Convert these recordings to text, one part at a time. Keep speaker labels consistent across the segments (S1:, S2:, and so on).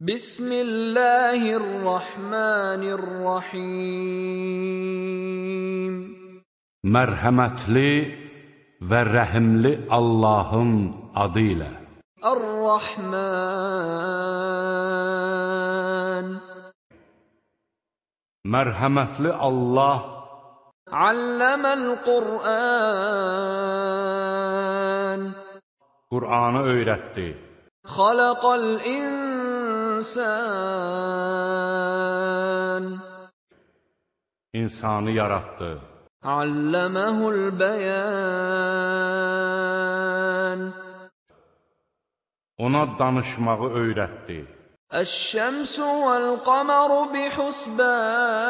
S1: بسم
S2: الله الرحمن الرحيم مرحمتلي ورحملي اللهم
S1: adıyla
S2: الرحمن مرحمتلي
S1: الله علم
S2: القرآن قرآن
S1: öğretti. خلق الإنسان insan.
S2: İnsanı yaratdı.
S1: Allamahul bayan.
S2: Ona danışmağı öyrətdi.
S1: الشمس والقمر بحسبان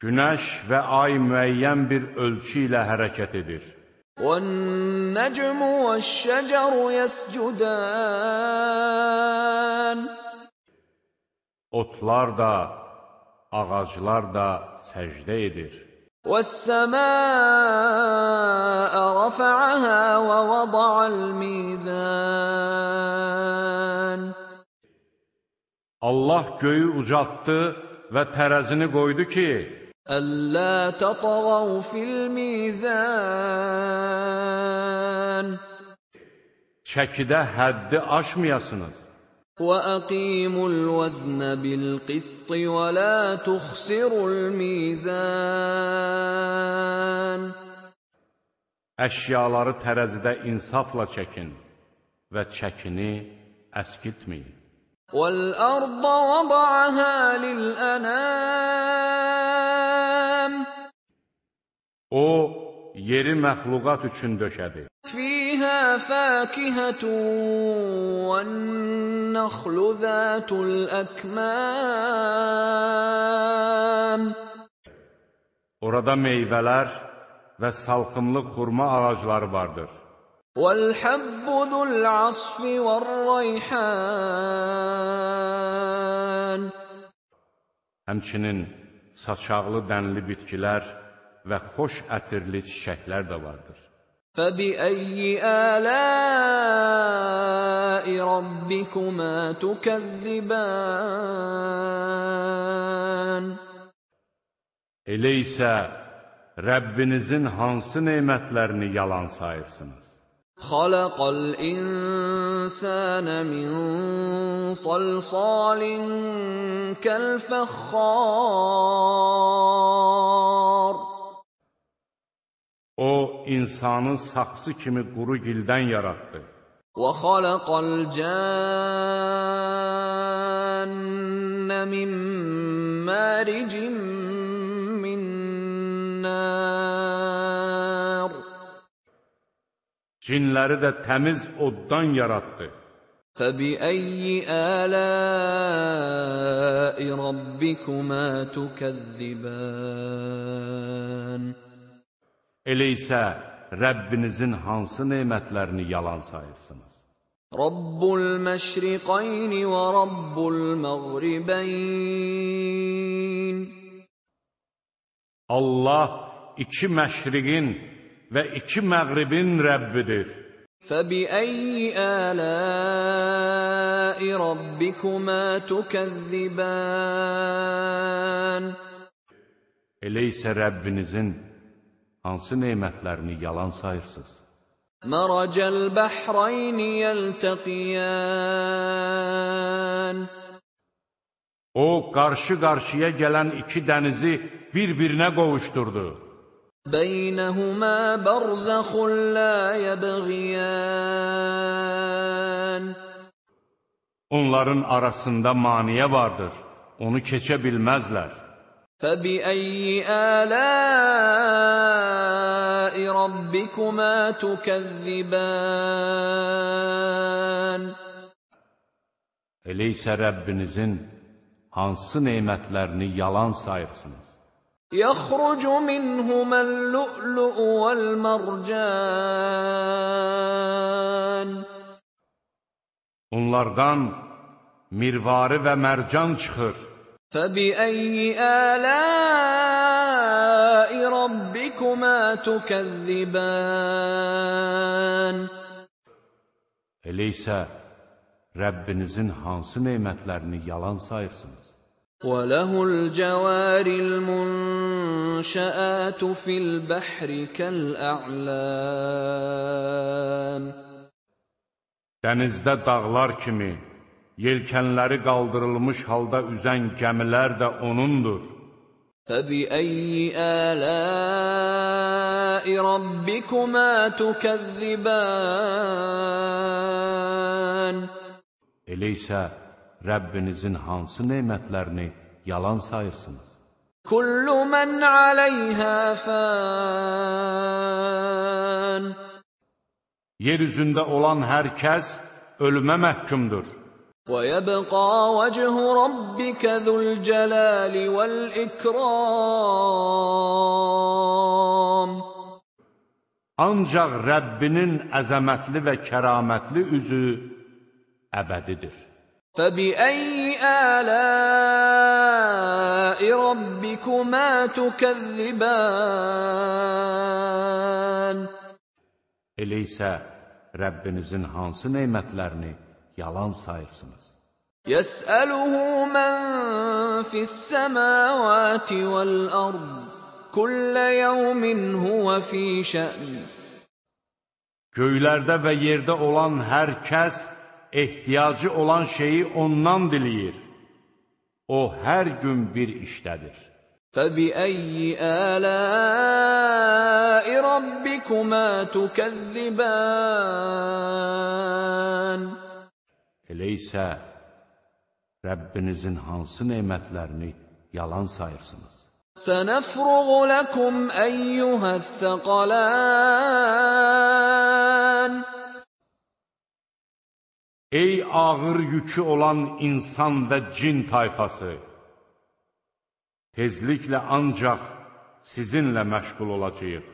S2: Günəş və ay müəyyən bir ölçü ilə hərəkət edir.
S1: والنجم والشجر يسجدان
S2: Otlar da, ağaclar da səcdə edir.
S1: والسماء رفعها ووضع الميزان
S2: Allah göyü ucaltdı və tərəzini qoydu ki,
S1: ألا تطغوا في الميزان
S2: çəkidə həddi aşmayasınız.
S1: وأقيموا الوزن بالقسط ولا تخسروا الميزان
S2: Əşyaları tərəzidə insafla çəkin və çəkini əskitməyin.
S1: والأرض وضعها للأنام
S2: O, yeri məxluqat üçün döşədi.
S1: فيها فاكهة والنخل ذات الأكمام
S2: Orada meyvələr və salxımlıq xurma ağacları vardır.
S1: والحب ذو العصف والريحان
S2: Həmçinin saçaqlı dənli bitkilər və xoş ətirli çiçəklər də vardır.
S1: فبأي آلاء ربكما تكذبان
S2: Elə isə Rəbbinizin hansı nemətlərini yalan sayırsınız?
S1: خلق الإنسان من صلصال كالفخار
S2: O, insanı saxsı kimi quru gildən yaratdı.
S1: وخلق الجان من مارج من نار
S2: Cinləri də təmiz oddan yaratdı.
S1: فبأي آلاء ربكما تكذبان
S2: Elə isə Rəbbinizin hansı nemətlərini yalan sayırsınız?
S1: رب المشرقين ورب المغربين
S2: Allah iki məşriqin və iki məğribin Rəbbidir.
S1: فبأي آلاء ربكما تكذبان
S2: Elə isə Rəbbinizin hansı neymətlərini yalan sayırsınız?
S1: Mərəcəl bəhrəyni yəltəqiyən
S2: O, qarşı-qarşıya gələn iki dənizi bir-birinə qovuşdurdu.
S1: Beynəhumə bərzaxun la yəbəğiyən
S2: Onların arasında maniyə vardır, onu keçə bilməzlər.
S1: فبأي آلاء ربكما تكذبان
S2: Elə isə Rəbbinizin hansı nemətlərini yalan sayırsınız?
S1: يخرج منهما اللؤلؤ والمرجان
S2: Onlardan mirvari və mərcan çıxır.
S1: فبأي آلاء ربكما تكذبان
S2: Elə isə Rəbbinizin hansı nemətlərini yalan sayırsınız?
S1: وله الجوار المنشآت في البحر كالأعلام
S2: Dənizdə dağlar kimi, yelkənləri qaldırılmış halda üzən gəmilər də O'nundur.
S1: فبأي آلاء ربكما تكذبان
S2: Elə isə Rəbbinizin hansı nemətlərini yalan sayırsınız?
S1: كل من عليها فان
S2: Yer üzündə olan hər kəs ölümə məhkumdur.
S1: ويبقى وجه ربك ذو الجلال والإكرام
S2: Ancaq Rəbbinin əzəmətli və kəramətli üzü əbədidir.
S1: فبأي آلاء ربكما تكذبان
S2: Elə isə Rəbbinizin hansı nemətlərini yalan sayırsınız?
S1: يسأله من في السماوات والأرض كل يوم هو في شأن
S2: Göylərdə və yerdə olan hər kəs ehtiyacı olan şeyi ondan diləyir. O hər gün bir işdədir.
S1: فبأي آلاء ربكما تكذبان
S2: Elə isə Rəbbinizin hansı neymətlərini yalan sayırsınız?
S1: Sənəfruğ ləkum əyyuhəssəqalən
S2: Ey ağır yükü olan insan və cin tayfası! Tezliklə ancaq sizinlə məşğul olacaq.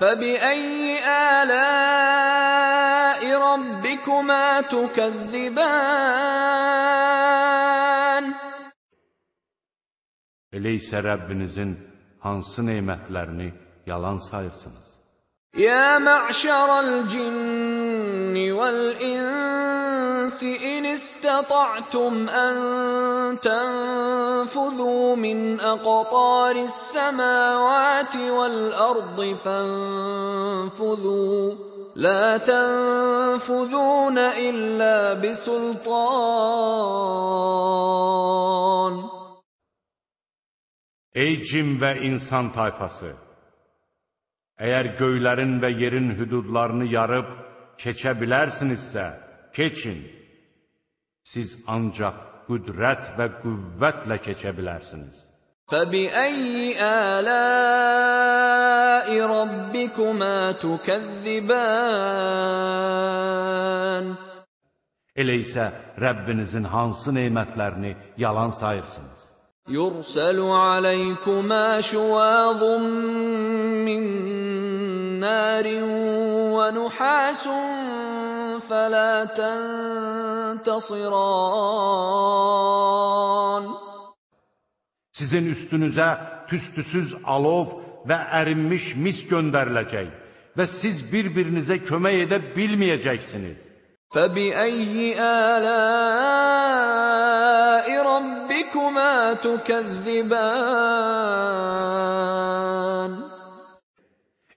S1: Fəbi əyyi ələn ربكما تكذبان
S2: Elə isə Rəbbinizin hansı nemətlərini yalan sayırsınız?
S1: يا معشر الجن والإنس إن استطعتم أن تنفذوا من أقطار السماوات والأرض فانفذوا لا تنفذون إلا بسلطان
S2: Ey cin və insan tayfası! Əgər göylərin və yerin hüdudlarını yarıb keçə bilərsinizsə, keçin. Siz ancaq qüdrət və qüvvətlə keçə bilərsiniz.
S1: فبأي آلاء ربكما تكذبان
S2: Elə isə Rəbbinizin hansı nemətlərini yalan sayırsınız?
S1: يرسل عليكما شواظ من نار ونحاس فلا تنتصران
S2: Sizin üstünüzə tüstüsüz alov və ərinmiş mis göndəriləcək və siz bir-birinizə kömək edə bilməyəcəksiniz.
S1: فبأي آلاء ربكما تكذبان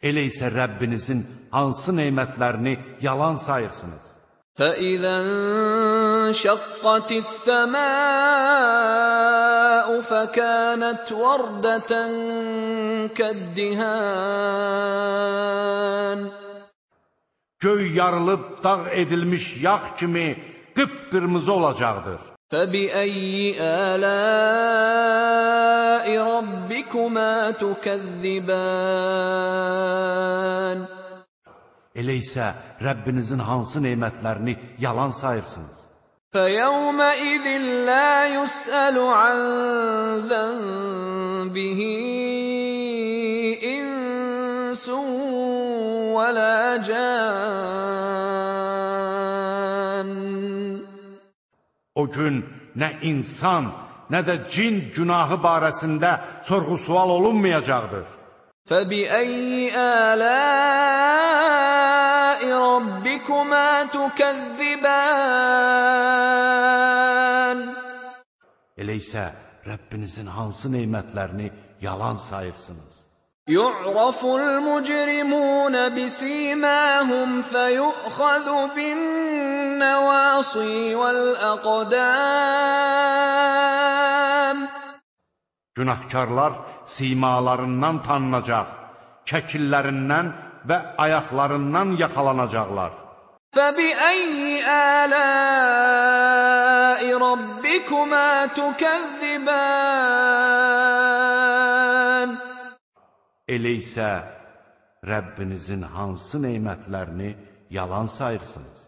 S2: Elə isə Rəbbinizin hansı nemətlərini yalan sayırsınız?
S1: فإذا انشقت السماء فكانت وردة كالدهان
S2: Göy yarılıb dağ edilmiş yağ kimi qıpqırmızı olacaqdır.
S1: فبأي آلاء ربكما تكذبان
S2: Elə isə Rəbbinizin hansı nemətlərini yalan sayırsınız?
S1: فيومئذ لا يسأل عن ذنبه إنس ولا جان
S2: O gün nə insan, nə də cin günahı barəsində sorğu-sual olunmayacaqdır.
S1: فبأي آلاء ربكما تكذبان
S2: Elə isə Rəbbinizin hansı neymətlərini yalan sayırsınız?
S1: يعرف المجرمون بسيماهم فيؤخذ بالنواصي والأقدام
S2: Günahkarlar simalarından tanınacaq, şəkillərindən və ayaqlarından yaxalanacaqlar.
S1: فبأي آلاء ربكما تكذبان
S2: Elə isə Rəbbinizin hansı neymətlərini yalan sayırsınız?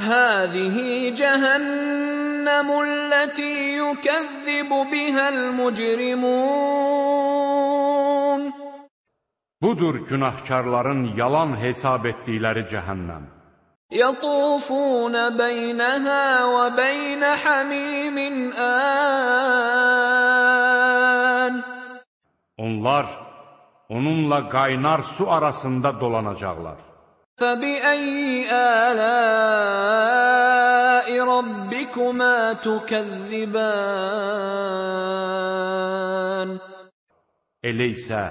S1: هذه جهنم التي يكذب بها المجرمون
S2: Budur günahkarların yalan hesab etdikləri cəhənnəm.
S1: يطوفون بينها وبين حميم آن
S2: Onlar onunla qaynar su arasında dolanacaqlar.
S1: فبأي آلاء ربكما تكذبان
S2: Elə isə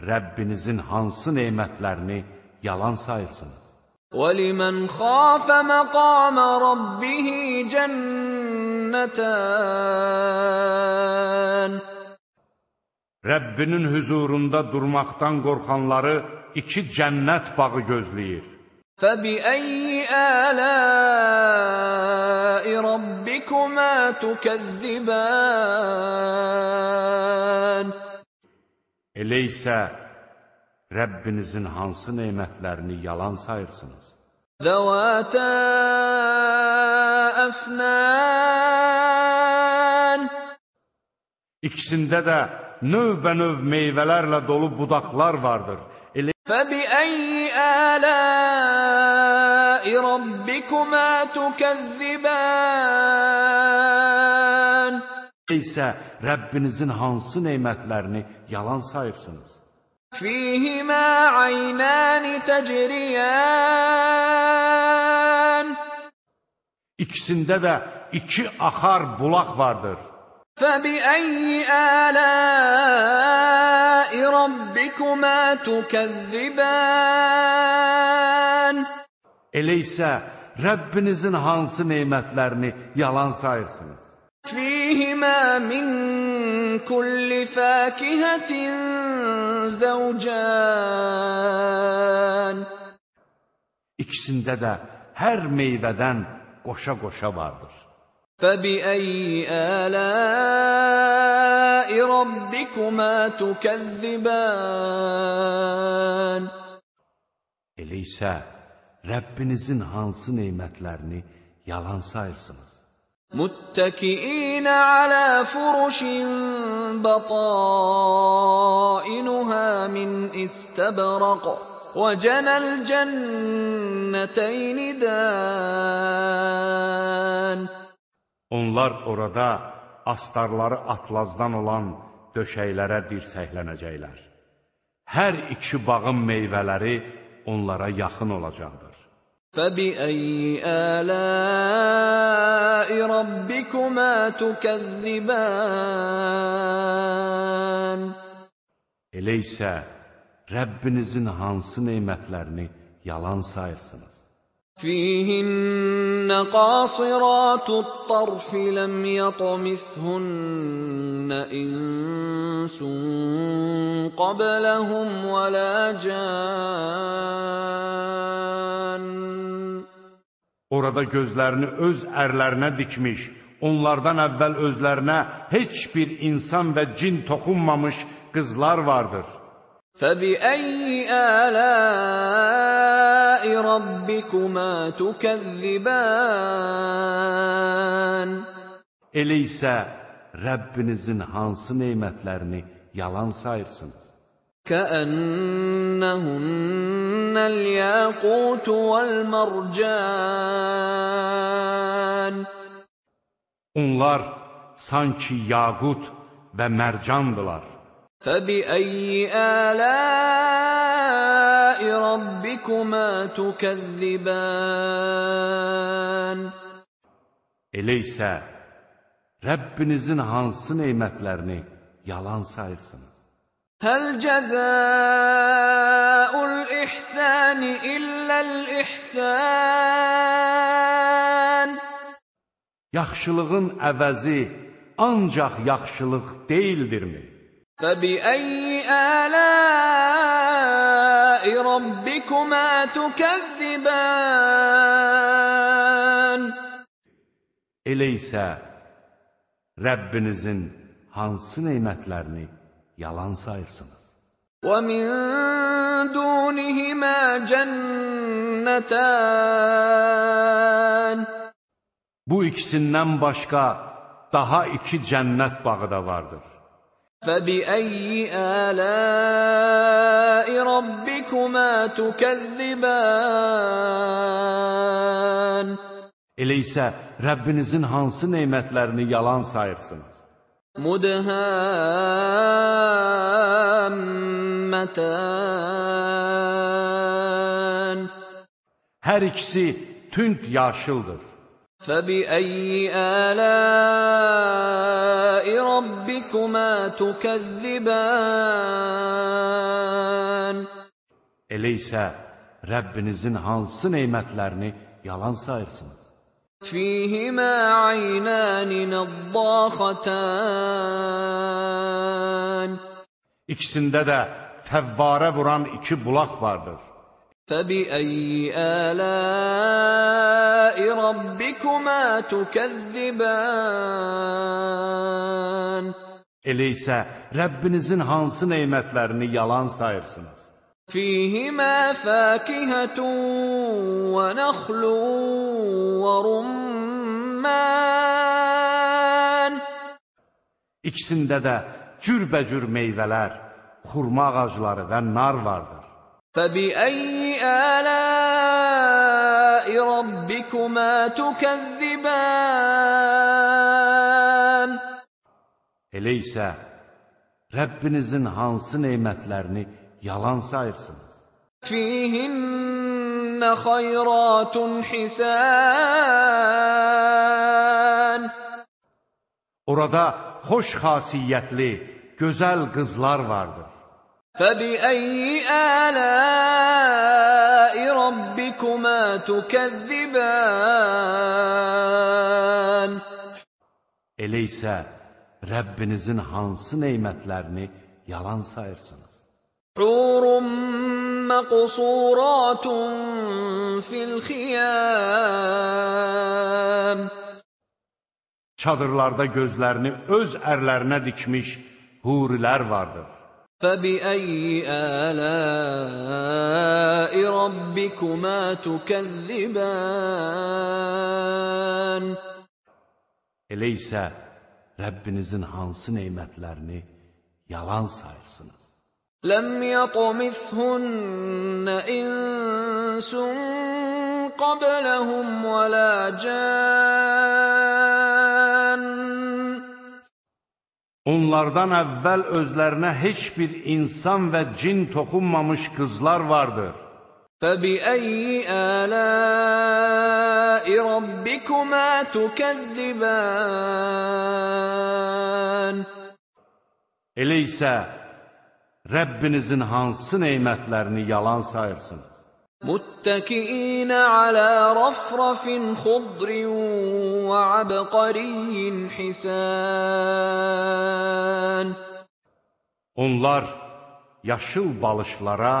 S2: Rəbbinizin hansı neymətlərini yalan sayırsınız?
S1: ولمن خاف مقام ربه جنتان
S2: Rəbbinin hüzurunda durmaqdan qorxanları iki cənnət bağı gözləyir.
S1: فبأي آلاء ربكما تكذبان
S2: Elə isə Rəbbinizin hansı neymətlərini yalan sayırsınız?
S1: Zəvətə əfnən
S2: İkisində də növbə-növ meyvələrlə dolu budaqlar vardır. Elə
S1: Fəbiəyi ələi Rabbikumə tükəzzibən
S2: İsə Rəbbinizin hansı neymətlərini yalan sayırsınız?
S1: فيهما عينان تجريان
S2: İkisində də iki axar bulaq vardır.
S1: فبأي آلاء ربكما تكذبان
S2: Elə isə Rəbbinizin hansı neymətlərini yalan sayırsınız?
S1: فيهما من كل فاكهة زوجان
S2: İkisində də hər meyvədən qoşa-qoşa vardır.
S1: فبأي آلاء ربكما تكذبان
S2: Elə isə Rəbbinizin hansı neymətlərini yalan sayırsınız?
S1: متكئين على فرش بطائنها من استبرق وجنى الجنتين دان
S2: Onlar orada astarları atlazdan olan döşəklərə dirsəklənəcəklər. Hər iki bağın meyvələri onlara yaxın olacaqdır.
S1: فبأي آلاء ربكما تكذبان
S2: Elə isə Rəbbinizin hansı neymətlərini yalan sayırsınız?
S1: فيهن قاصرات الطرف لم يطمثهن إنس قبلهم ولا جان
S2: Orada gözlərini öz ərlərinə dikmiş, onlardan əvvəl özlərinə heç bir insan və cin toxunmamış qızlar vardır.
S1: فبأي آلاء ربكما تكذبان
S2: Elə isə Rəbbinizin hansı neymətlərini yalan sayırsınız?
S1: كأنهن الياقوت والمرجان
S2: Onlar sanki yaqut və mərcandılar.
S1: فبأي آلاء ربكما تكذبان
S2: Elə isə Rəbbinizin hansı nemətlərini yalan sayırsınız?
S1: هل جزاء الإحسان إلا الإحسان
S2: Yaxşılığın əvəzi ancaq yaxşılıq deyildirmi?
S1: فبأي آلاء ربكما تكذبان
S2: Elə isə Rəbbinizin hansı nemətlərini yalan sayırsınız?
S1: ومن دونهما جنتان
S2: Bu ikisindən başqa daha iki cənnət bağı da vardır.
S1: فبأي آلاء ربكما تكذبان
S2: Elə isə Rəbbinizin hansı nemətlərini yalan sayırsınız?
S1: مدهامتان
S2: Hər ikisi tünd yaşıldır.
S1: فبأي آلاء ربكما تكذبان
S2: Elə isə Rəbbinizin hansı nemətlərini yalan sayırsınız?
S1: فيهما عينان نضاختان
S2: İkisində də fəvvarə vuran iki bulaq vardır.
S1: فبأي آلاء ربكما تكذبان
S2: Elə isə Rəbbinizin hansı nemətlərini yalan sayırsınız?
S1: فيهما فاكهة ونخل ورمان
S2: İkisində də cürbəcür meyvələr, xurma ağacları və nar vardır.
S1: فبأي آلاء ربكما تكذبان
S2: Elə isə Rəbbinizin hansı nemətlərini yalan sayırsınız?
S1: فيهن خيرات حسان
S2: Orada xoş xasiyyətli, gözəl qızlar vardır.
S1: فبأي آلاء ربكما تكذبان
S2: Elə isə Rəbbinizin hansı nemətlərini yalan sayırsınız?
S1: حور مقصورات في الخيام
S2: Çadırlarda gözlərini öz ərlərinə dikmiş hurilər vardır.
S1: فبأي آلاء ربكما تكذبان
S2: Elə isə Rəbbinizin hansı neymətlərini yalan sayırsınız?
S1: Ləm yatmithunna insun qablahum və la cəəəən
S2: Onlardan əvvəl özlərinə heç bir insan və cin toxunmamış qızlar vardır.
S1: فبأي آلاء ربكما تكذبان
S2: Elə isə Rəbbinizin hansı nemətlərini yalan sayırsınız?
S1: متكئين على رفرف خضر وعبقري حسان
S2: Onlar yaşıl balışlara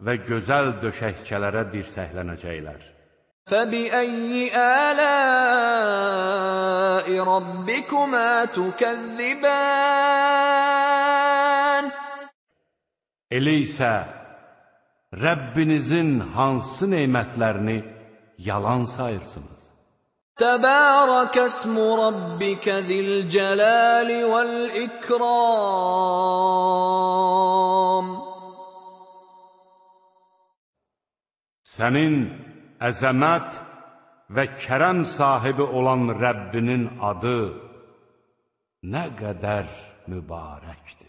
S2: və gözəl döşəkçələrə dirsəklənəcəklər.
S1: فبأي آلاء ربكما تكذبان
S2: Elə isə Rəbbinizin hansı nemətlərini yalan sayırsınız?
S1: تبارك اسم ربك ذي الجلال والإكرام
S2: Sənin əzəmət və kərəm sahibi olan Rəbbinin adı nə qədər mübarəkdir.